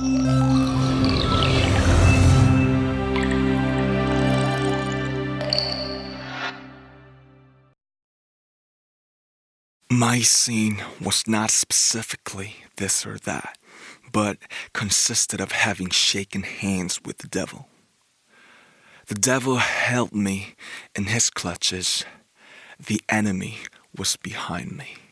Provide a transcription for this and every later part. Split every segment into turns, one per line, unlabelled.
My scene was not specifically this or that, but consisted of having shaken hands with the devil. The devil held me in his clutches. The enemy was behind me.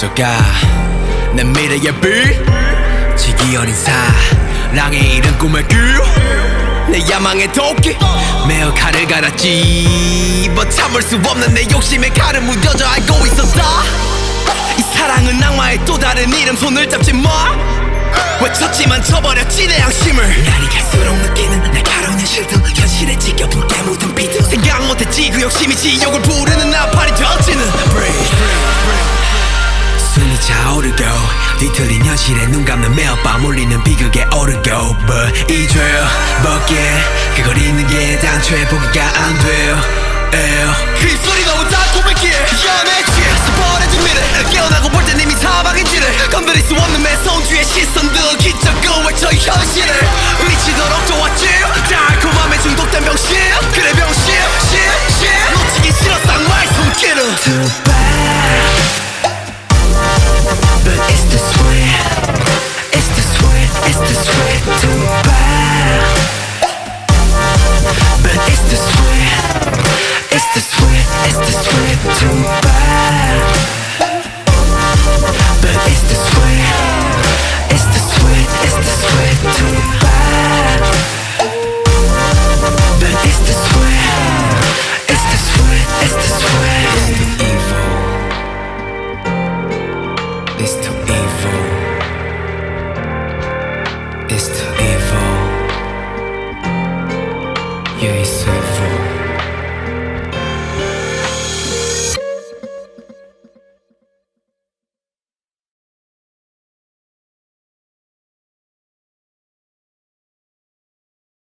어두워져가 내 미래의 빛 지기 어린 사랑의 이른 꿈을 꿀내 야망의 도끼. 매어 칼을 갈았지. 뭐 참을 수 없는 내 욕심에 칼을 무뎌져 알고 있었다. 이 사랑은 악마의 또 다른 이름 손을 잡지 마. 외쳤지만 쳐버렸지 내 양심을. 날이 갈수록 느끼는 날카로운 현실들 현실에 지겨 붉게 묻은 비트 생각 못했지. 그 욕심이 지옥을 부르는 나팔이 터지는 차오르고 뒤틀린 현실에 눈 감는 매일 밤 울리는 비극에 오르고 But 이죄 벗게 그걸 잊는 게 당초에 보기가 안 돼요. 그 입술이 너무 It's too evil.